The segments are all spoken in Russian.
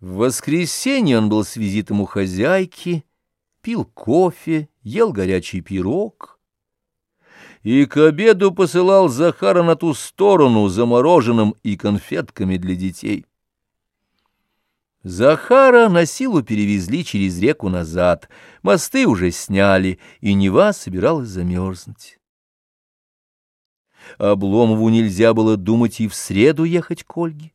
В воскресенье он был с визитом у хозяйки, пил кофе, ел горячий пирог. И к обеду посылал Захара на ту сторону замороженным и конфетками для детей. Захара на силу перевезли через реку назад, мосты уже сняли, и Нева собиралась замерзнуть. Обломову нельзя было думать и в среду ехать к Ольге.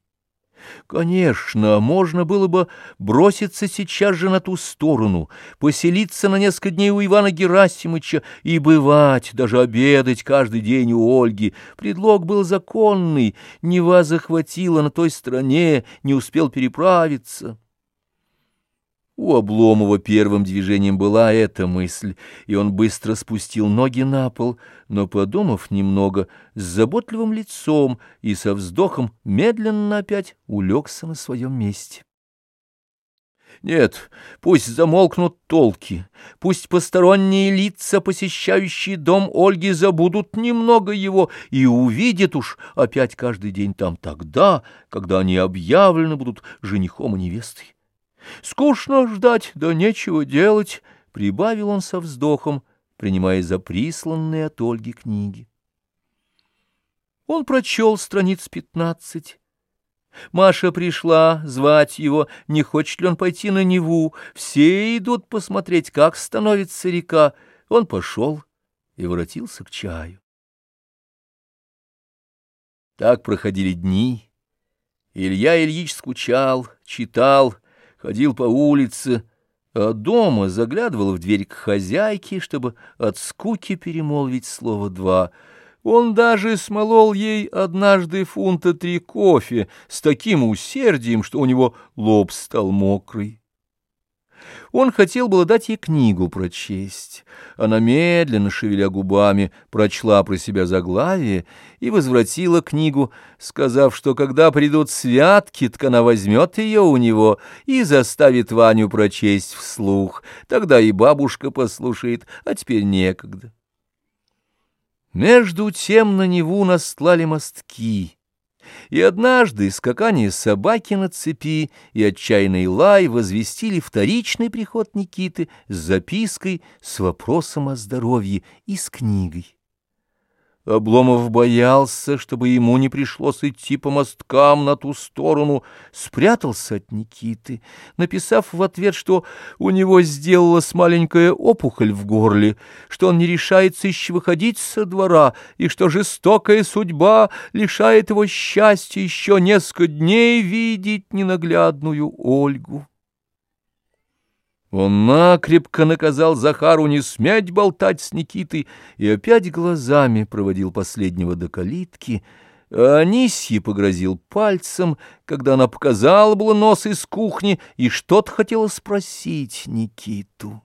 Конечно, можно было бы броситься сейчас же на ту сторону, поселиться на несколько дней у Ивана Герасимовича и бывать, даже обедать каждый день у Ольги. Предлог был законный, Нева захватила на той стороне, не успел переправиться. У Обломова первым движением была эта мысль, и он быстро спустил ноги на пол, но, подумав немного, с заботливым лицом и со вздохом медленно опять улегся на своем месте. Нет, пусть замолкнут толки, пусть посторонние лица, посещающие дом Ольги, забудут немного его и увидят уж опять каждый день там тогда, когда они объявлены будут женихом и невестой. Скучно ждать, да нечего делать, — прибавил он со вздохом, принимая за присланные от Ольги книги. Он прочел страниц пятнадцать. Маша пришла звать его, не хочет ли он пойти на Неву. Все идут посмотреть, как становится река. Он пошел и воротился к чаю. Так проходили дни. Илья Ильич скучал, читал, ходил по улице, а дома заглядывал в дверь к хозяйке, чтобы от скуки перемолвить слово «два». Он даже смолол ей однажды фунта три кофе с таким усердием, что у него лоб стал мокрый. Он хотел было дать ей книгу прочесть. Она медленно, шевеля губами, прочла про себя заглавие и возвратила книгу, сказав, что когда придут святки, так она возьмет ее у него и заставит Ваню прочесть вслух. Тогда и бабушка послушает, а теперь некогда. Между тем на Неву настлали мостки — и однажды скакание собаки на цепи и отчаянный лай возвестили вторичный приход Никиты с запиской с вопросом о здоровье и с книгой. Обломов боялся, чтобы ему не пришлось идти по мосткам на ту сторону, спрятался от Никиты, написав в ответ, что у него сделалась маленькая опухоль в горле, что он не решается еще выходить со двора, и что жестокая судьба лишает его счастья еще несколько дней видеть ненаглядную Ольгу. Он накрепко наказал Захару не сметь болтать с Никитой и опять глазами проводил последнего до калитки, а Анисье погрозил пальцем, когда она показала было нос из кухни и что-то хотела спросить Никиту.